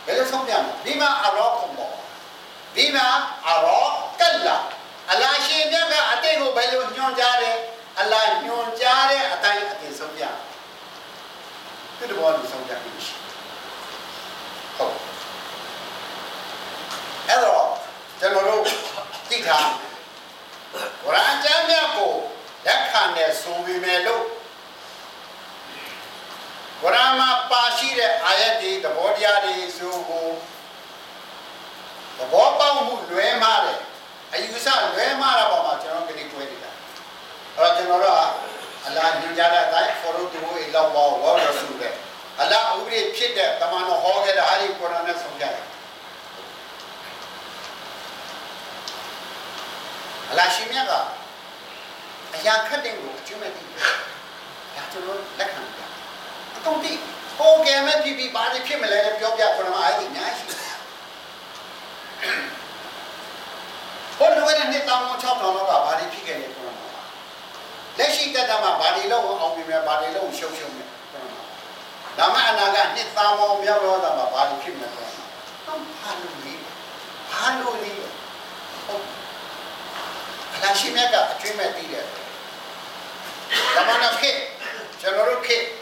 ဘယ်လိုဆုံးပြမလဲဒီမှာအရောခုံပေါ်ဒီမှာအရောကလာအလာရှင်မြတ်ကအတိတ်ကိုဘယ်လိုညွှန်ကြားတယ်အလာညွှန်ကြားတဲ့အတိုင်းအတင်ဆုံးပြသူတို့ဘောလို့ဆုံးပြပြီးရှိဟုတ်အဲ့တော့ကျွန်တော်တို့သိထားဝရန်ကျမ်းမြတ်ကိုလက်ခံတဲ့ဆိုပေမဲ့လို့ ဝရမပါရှိတဲ့အာယတ်တွေသဘောတရားတွေဆိုကိုသဘောပေါက်မှုလွဲမှားတယ်အယူဆလွဲမှားတာပေါ်မှာကျွန်တော်ကနေတွဲနေတာအဲ့တော့ကျွန်တော်တို့ကအလာညွှန်ကြားတဲ့အတိုင်း follow to a law of what rasul တဲ့အလာဥပဒေဖြစ်တဲ့တမန်တော်ဟောခဲ့တဲ့ဟာဒီကုရ်အာန်နဲ့ဆုံးဖြတ်တယ်အလာရှိမြတ်ကအရာခတ်တဲ့ကိုအကျွမ်းမဲ့တယ်ဒါကျွန်တော်လက်ခံတယ်အကု န်တိဟိုကဲမဲ့ဖြစ်ပြီးဘာတွေဖြစ်မလဲလဲပြောပြခရမအဲ့ဒီညာရှိဟိုလိုတဲ့နှစ်တောင်း6တောင်းတော့ဘာတွေဖြစ်ခဲ့လဲခရမလက်ရှိတက်တာမှာဘာတွေလုံးအောင်ပြင်မယ်ဘာတွေလုံးရှုံရှုံမယ်ခရမဒါမှအနာကနှစ်တောင်းအောင်မြောက်တော့တာမှာဘာတွေဖြစ်မလဲခရမတော့ဘာလို့လဲဘာလို့လဲဟုတ်အလားရှိမြတ်ကအကျွမ်းမဲ့တည်တယ်ဒါမှနောက်ခေကျွန်တော်တို့ခေတော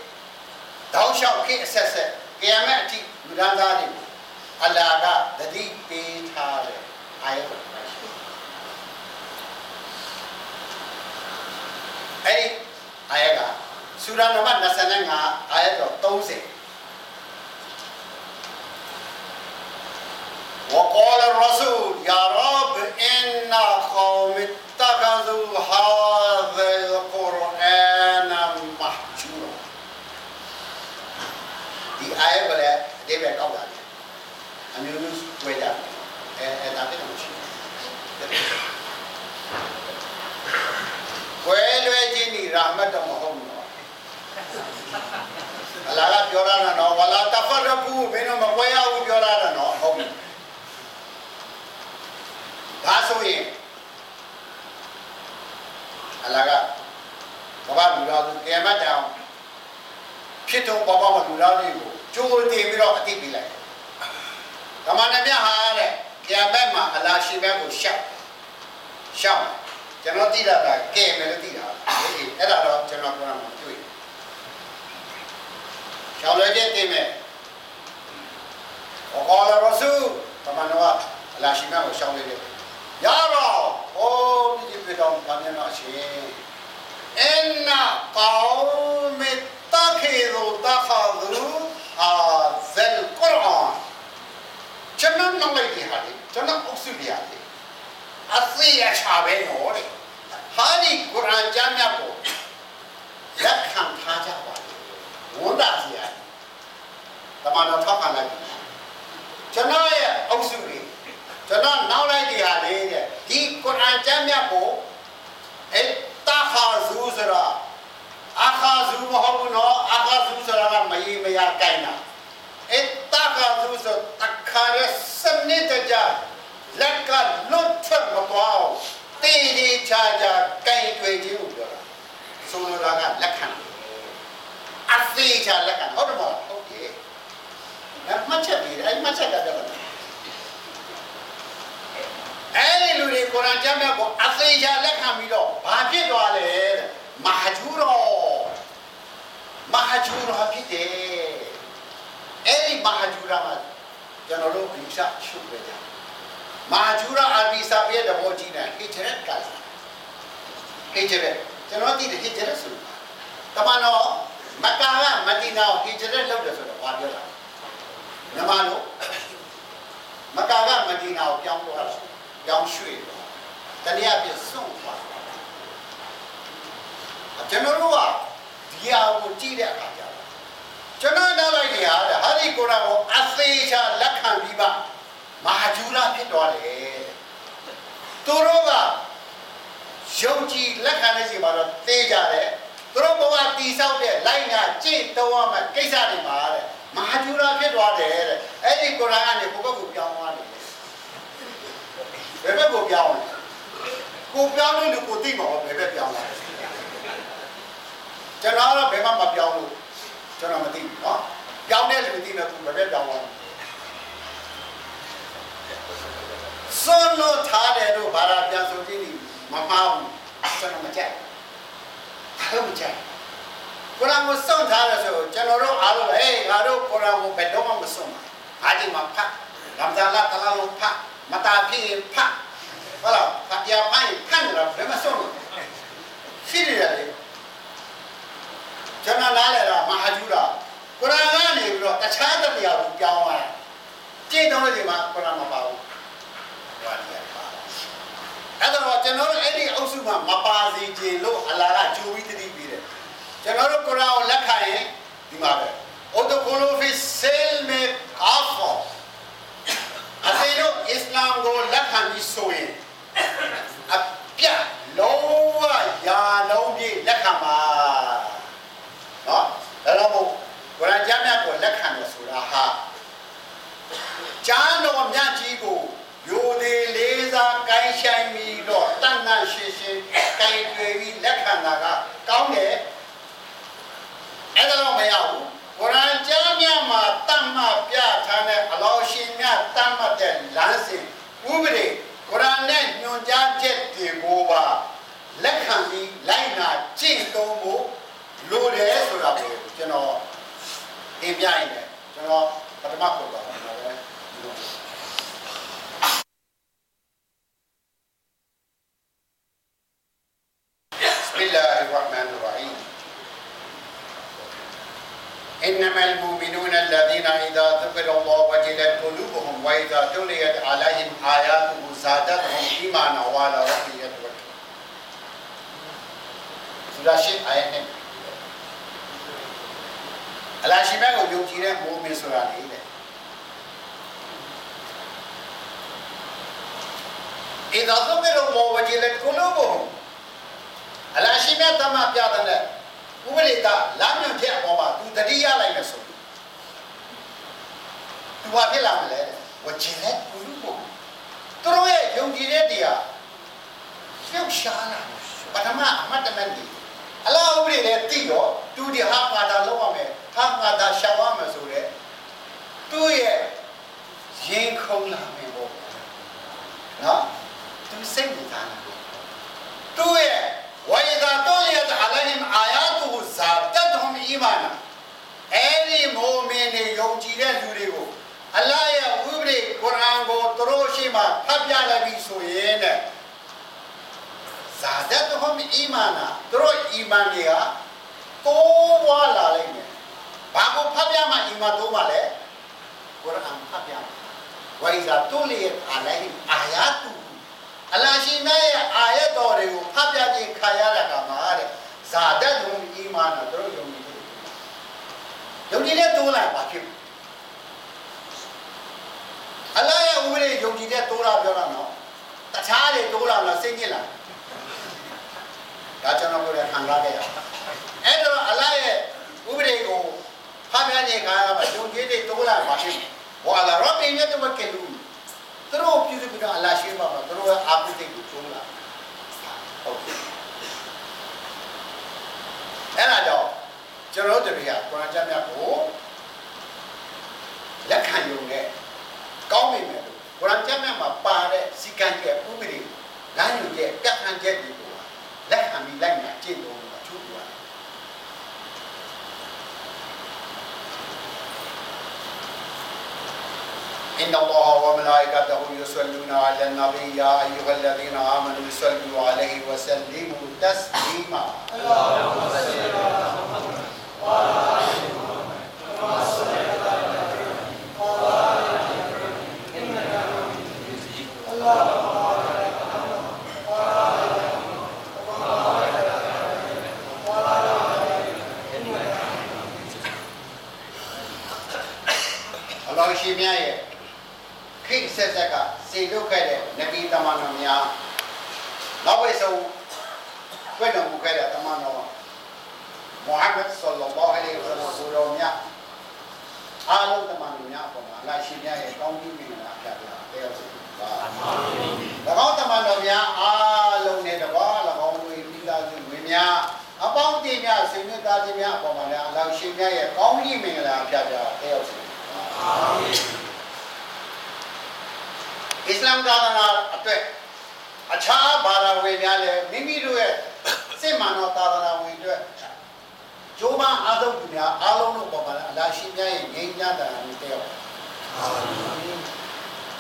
င်းလျှောက်ခေအဆက်ဆက်ကြရမယ့်အထိလူဒန်းသားတွေအလာကတတိပေးထားတယ်အာယတ်တော်ရှိအဲ့ဒီအာယတ်ကဆူရာနံပါတ်25အာယတ်တော်30 وقال الرسول يا رب إن قوم اتخذوا هذا القرآن ဒီအာယတ်ကလည်းအတိပ္ပယ်ကောက်တာလေအမျိုးမျိုးဝေကြအဲအဲဒါပြည့်လို့ရှိတယ်ဝဲလွဲခြင်းဒီရာမတ်တော်မဟုတ်ဘူးနော်အလာကပြောရတာနော်ဝလာတဖရကူဘယ်တော့မဝဲရဘူးပြောရတာနော်ဟုတ်ပြီဒါဆိုရင်အလာကကဘာလူတော်ကဲမတ်တောင်ဖြစ်တော့ပေါ်ပေါ်လူတော်လေးကို ကျိုးတင်ပြီးတော့အတိပေးလိုက်ကမန္တမြဟာတဲ့ကဲမတ်မှာအလာရှိဘက်ကိုရှောက်ရှောက်ကျွန်တော်သိတာကကဲမယ်လို့သိတာအေးအဲ့ဒါတော့ကျွန်တော်ပြောမှာမတွေ့ရှောင်းလွယ်ချက်သိမယ်ဟောကောလာရဆူတမန်တော်အလာရှိမကိုရှောင်းလေးလေးရတော့ဟိုဒီပြတော်ဘာမြင်တော့ရှင်အင်နာကောမတခေရတခါဒူအာဇယ်ကုရ်အာန်ကျွန်တော်နောက်လို က်ဒီဟာလေကျွန်တော်အုပ်စုပြရတယ်အသိရချပဲနော်တဲ့ဟာဒီကုရ်အာန်ကျမ်းမြတ်ကိုလက်ခံထားကြပါဝန်တာစီရတမန်တော်ထောက်ခံလိုက်ကျွန်တော်ရဲ့ အုပ်စုတွေကျွန်တော်နောက်လိုက်ဒီဟာလေးတဲ့ဒီကုရ်အာန်ကျမ်းမြတ်ကိုအဲတာခါဇူဆိုတာအခါဇူမဟုတ်ဘူးနော်အခါဇူဆိုတာကမယီမယာကိုင်းတာအဲတာခါဇူဆိုတခါရစနစ်တကြလက်ကလွတ်ထွက်မသွားအောင်တေးသေးချာချာကိုင်းတွေ့ခြင်းကိုပြောတာဆိုလိုတာကလက်ခံအသေးချာလက်ခံဟုတ်တယ်မဟုတ်ဟုတ်ကဲ့အဲ့မှတ်ချက်ပြီးအဲ့မှတ်ချက်ကပြောတာအဲ့ဒီလူတွေကုရ်အာန်ကျမ်းမြတ်ကိုအသေးချာလက်ခံပြီးတော့ဘာဖြစ်သွားလဲတဲ့ မဟာဂျူရောမဟာဂျူရောဖြစ်တယ်အဲ့ဒီမဟာဂျူရာမှာကျွန်တော်တို့အရှာရှုပ်ပြကြမဟာဂျူရာအာဘီစာပြတဲ့ဘောကြီးနဲ့ဟိဂျရတ်ကစားဟိဂျရတ်ကျွန်တော်သိတယ်ဟိဂျရတ်ဆိုတာတမန်တော်မက္ကာကမဒီနာကိုဟိဂျရတ်လုပ်တယ်ဆိုတော့ဘာပြောတာမြန်မာလို့မက္ကာကမဒီနာကိုပြောင်းသွားတာပြောင်းရွှေ့သွားတနည်းအားဖြင့်စွန့်သွား ကျွန်တော်တို့ကဒီဟာကိုကြည့်တဲ့အခါကျတော့ကျွန်တော်နားလိုက်နေရတဲ့ဟာဒီကိုယ်တော်ကိုအသေးချာလက်ခံပြီးပါမဟာဂျူလာဖြစ်သွားတယ်သူတို့ကယုံကြည်လက်ခံနေစီမှာတော့သိကြတယ်သူတို့ဘဝတီဆောက်တဲ့လိုက်ညာကြည့်တော်မှကိစ္စတွေမှာတဲ့မဟာဂျူလာဖြစ်သွားတယ်တဲ့အဲ့ဒီကိုယ်တော်ကနေဘုဘကိုပြောင်းသွားတယ်ဘယ်ဘက်ကိုပြောင်းလဲကိုပြောင်းလို့ကိုသိမှာဘယ်ဘက်ပြောင်းလဲ ကျွန်တော်တော့ဘယ်မှမပြောင်းလို့ကျွန်တော်မသိဘူးเนาะပြောင်းတဲ့လူသိမယ်သူဘယ်ဘက်ပြောင်းသွားစွန့်လို့ထားတယ်လို့ဘာသာပြန်ဆိုကြည့်မမှားဘူးကျွန်တော်မကြိုက်ဘူးမကြိုက်ကုရ်အာန်ကိုစွန့်ထားတယ်ဆိုကျွန်တော်တို့အားလုံးဟေးငါတို့ကုရ်အာန်ကိုဘယ်တော့မှမစွန့်ပါအားဒီမှာဖတ်ရမ်ဇာလာတလာလုံးဖတ်မတာဖြစ်ဖတ်ဟုတ်လားဖတ်ရဖိုင်း ရာကိုပြောင်းသွားတယ်ကြည့်တော့လို့ဒီမှာကုရ်အာန်မပါဘူးဟောဒီပါအဲ့တော့ကျွန်တော်တို့အဲ့ဒီအုပ်စုမှာမပါစီခြင်းလို့အလာကဂျူပြီးတတိပြီးတယ်ကျွန်တော်တို့ကုရ်အာန်ကိုလက်ခံရင်ဒီမှာပဲအိုတိုကိုလိုဖီဆဲလ်မေကာဖာအသေတို့အစ္စလာမ်ကိုလက်ခံပြီးဆိုရင်အပြတ်လုံးဝယာလုံးပြည့်လက်ခံပါနော်ဒါတော့ မို့ကုရ်အာန်ကျမ်းမြတ်ကိုလက်ခံလို့ဆိုတာဟာကျမ်းတော်မြတ်ကြီးကိုယိုသေးလေးစားကိုင်းဆိုင်ပြီးတော့တန်တန်ရှင်းရှင်းကိုင်းတွေ့ပြီးလက်ခံတာကကောင်းတယ်အဲ့ဒါတော့မရဘူးကုရ်အာန်ကျမ်းမြတ်မှာတတ်မှတ်ပြထားတဲ့အလောရှင်မြတ်တတ်မှတ်တဲ့လမ်းစဉ်ဥပဒေကုရ်အာန်နဲ့ညွှန်ကြားချက်တွေကိုပါလက်ခံပြီးလိုက်နာကျင့်သုံးဖို့လိုတယ်ဆိုတာကိုကျွန်တော် အင်ပြရင်လည်းကျွန်တော်ပထမပုံပါပါပဲ بسم الله الرحمن الرحيم إنما المؤمنون الذين إذا ذكر الله وجلت قلوبهم وإذا تليت عليهم آياته زادتهم إيمانا وعلى ربهم يتوكلون سورة شيء آية နဲ့ အလရှင်ဘက်ကိုယုံကြည်တဲ့မုမင်ဆိုတာလေတဲ့ဣဒါသုမေရောမောဝဂျီလက်ကုလုဘောအလရှင်ဘက်တမပြတဲ့ဥပရိကလမ်းမြတ်ဖြစ်ပေါ်မှာသူတတိယလိုက်လဲဆိုသူဘာဖြစ်လာမလဲဝဂျီလက်ကုလုဘောသူတို့ရဲ့ယုံကြည်တဲ့တရားပြုတ်ရှားလာပထမအမတ်တမန်ကြီး အလားဥပဒေနဲ့တိတော့သူဒီဟာငါသာလောက်ရမယ်ဟာငါသာရှောင်ရမယ်ဆိုတဲ့သူ့ရဲ့ရင်ခုန်လာမယ်ပေါ့နော်သူစိတ်ဝင်စားလာတယ်သူ့ရဲ့ဝိဒါတုလျတ်အလိုင်ဟင်အာယာတူဇာတတ်ဟွမ်အီမာနာအဲ့ဒီမိုမင်တွေယုံကြည်တဲ့လူတွေကိုအလ္လာဟ်ရဲ့ဝိပရိကုရ်အာန်ကိုသူတို့ရှိမှဖတ်ပြလိုက်ပြီဆိုရင်တဲ့ ဇာတတ်ဟွမ်အီမာနာသူတို့အီမန်တွေကတိုးဝါလာလိုက်မယ်ဘာကိုဖတ်ပြမှအီမန်တိုးမှလဲကုရ်အာန်ဖတ်ပြမှာဝိဒါတုလျတ်အလိုင်ဟင်အာယာတူအလ္လာဟ်ရှိမြတ်ရဲ့အာယတ်တော်တွေကိုဖတ်ပြခြင်းခံရတဲ့အခါမှာတဲ့ဇာတတ်ဟွမ်အီမာနာသူတို့ယုံကြည်တယ်ယုံကြည်တဲ့တိုးလာပါဖြစ်အလ္လာဟ်ရဲ့ဥပဒေယုံကြည်တဲ့တိုးလာပြောတာနော်တခြားတွေတိုးလာလားစိတ်ညစ်လာ ဒါကျွန်တော်တို့လည်းခံစားခဲ့ရအဲ့တော့အလ္လာဟ်ရဲ့ဥပဒေကိုဖတ်ပြခြင်းခံရမှာယုံကြည်တဲ့တိုးလာပါဖြစ်ဝါလာရဘ်မြတ်တဝကလူသူတို့ပြုစုပြီးတော့အလ္လာဟ်ရှိပါမှာသူတို့ရဲ့အာပုတိကိုတိုးလာဟုတ်ကဲ့အဲ့ဒါကြောင့်ကျွန်တော်တို့တွေကကုရ်အာန်ကျမ်းမြတ်ကိုလက်ခံယူနေကောင်းပြီမဲ့လို့ကုရ်အာန်ကျမ်းမြတ်မှာပါတဲ့စီကံကျက်ဥပဒေလမ်းညွှန်ချက်ပြဋ္ဌာန်းချက်တွေကို လက်ခံပြီးလိုက်မှာကျင့်သုံးလို့အထူးပြောတယ် إن الله وملائكته يصلون على النبي يا أيها الذين آمنوا صلوا عليه وسلموا تسليما اللهم صل على محمد وعلى ال محمد كما صليت Allah ရှိမြတ်ရဲ့ခိတ်ဆက်ဆက်ကစေလွတ်ခဲ့တဲ့နဗီတမန်တော်များနောက်ဝိဆုံးတွေ့တော်မူခဲ့တဲ့တမန်တော်မုဟမ္မဒ်ဆလ္လာလာဟ်အလိုင်းဝါဆလမ်ကိုတော်မြတ်အားလုံးတမန်တော်များအပေါ်မှာအလ္လာဟ်ရှိမြတ်ရဲ့ကောင်းကြီးမင်္ဂလာပြပြတဲ့ရောက်စီပါ၎င်းတမန်တော်များအားလုံးနဲ့တကွာ၎င်းဝေပြီးသားစုဝင်များအပေါင်းအသင်းများဆွေမျိုးသားချင်းများအပေါ်မှာလည်းအလ္လာဟ်ရှိမြတ်ရဲ့ကောင်းကြီးမင်္ဂလာပြပြတဲ့ရောက်စီပါ အစ္စလာမ်သာသနာအတွက်အခြားဘာသာဝင်များလည်းမိမိတို့ရဲ့စစ်မှန်သောသာသနာဝင်အတွက်ဂျိုးမအားထုတ်သူများအားလုံးတို့ပေါ်မှာလည်းအလ္လာဟ်ရှင်မြတ်ရဲ့ငြိမ်းချမ်းတာကိုတည်ရောက်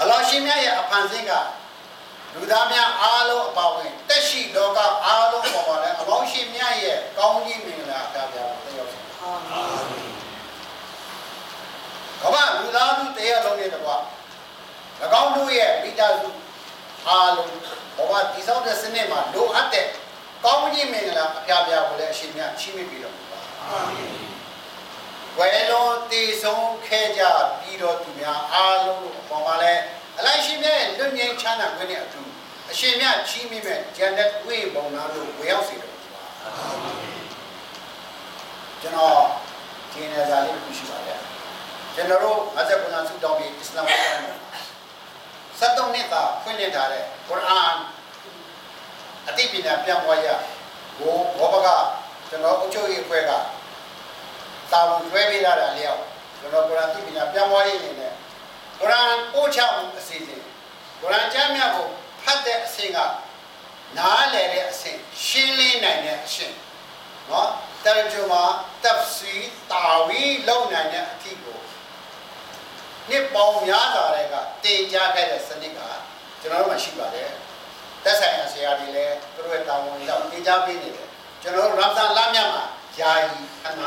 အလ္လာဟ်ရှင်မြတ်ရဲ့အဖန်ဆင်းကလူသားများအားလုံးအပါဝင်တက်ရှိလောကအားလုံးပေါ်မှာလည်းအလောင်းရှင်မြတ်ရဲ့ကောင်းကြီးမင်္ဂလာပြပြတည်ရောက်ပါ ကမ္ဘာလူသားသူတရားလုံးနဲ့တကွာ၎င်းတို့ရဲ့မိသားစုအားလုံးဘဝတည်ဆောက်တဲ့စနစ်မှာလိုအပ်တဲ့ကောင်းကြီးမင်္ဂလာအပြားပြားကိုလည်းအရှင်မြတ်ချီးမြှင့်ပြီးတော့ပါအာမင်ဝဲလုံးတည်ဆုံးခဲ့ကြပြီးတော့သူများအားလုံးတို့အပေါ်မှာလည်းအလိုက်ရှင်မြတ်ရဲ့လွတ်ငြိမ်းချမ်းသာခွင့်နဲ့အတူအရှင်မြတ်ချီးမြှင့်မဲ့ဂျန်တဲ့ဝိဘုံနာတို့ဝေရောက်စေတော်မူပါအာမင်ကျွန်တော်ဒီနေ့စာလေးပြုရှိပါလေ ကျွန်တော်တို့အဇက်ကုနာဆုတောင်းပြီးအစ္စလာမ်ကို73နှစ်သာဖွင့်လှစ်ထားတဲ့ကုရ်အာန်အသိပညာပြန်ပွားရကိုဘောဘကကျွန်တော်အုပ်ချုပ်ရေးအဖွဲ့ကတာဝန်ဆွဲပေးလာတာလျောက်ကျွန်တော်ကုရ်အာန်အသိပညာပြန်ပွားရေးနေနဲ့ကုရ်အာန်ပို့ချမှုအစီအစဉ်ကုရ်အာန်ကျမ်းမြတ်ကိုဖတ်တဲ့အစဉ်ကနားလည်တဲ့အစဉ်ရှင်းလင်းနိုင်တဲ့အစဉ်နော်တရဂျူမာတပ်စီတာဝီလုံနိုင်တဲ့အထီကို နှစ်ပေါင်းများစွာတဲ့ကတင်ကြားခဲ့တဲ့စနစ်ကကျွန်တော်တို့မှရှိပါတယ်တက်ဆိုင်ရာဆရာတွေလည်းသူတို့ရဲ့တာဝန်တွေတော့တင်ကြားပေးနေတယ်ကျွန်တော်တို့ရမ်ဇန်လမ်းမြတ်မှာယာယီခဏ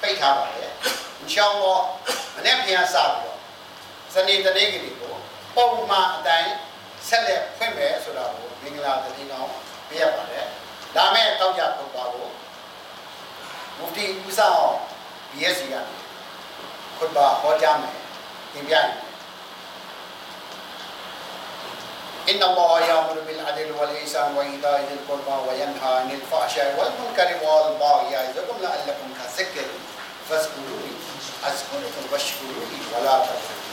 ပိတ်ထားပါတယ်မချောင်းတော့မနေ့ဖျားစပြီးတော့စနေတနေ့ကလေးကိုပုံမှန်အတိုင်းဆက်လက်ဖွင့်မယ်ဆိုတာကိုမင်္ဂလာတတိတော်ပြရပါတယ်ဒါမဲ့တောက်ကြပုတ်ပါကိုမူဖတီဦးဆောင် BSc ကနေခွတ်ပါဟောကြားမယ် تبيان إن الله يأمر بالعدل والإحسان وإيتاء ذي القربى وينهى عن الفحشاء والمنكر والبغي يعظكم لعلكم تذكرون. فاذكروني أذكركم واشكروني ولا تكفرون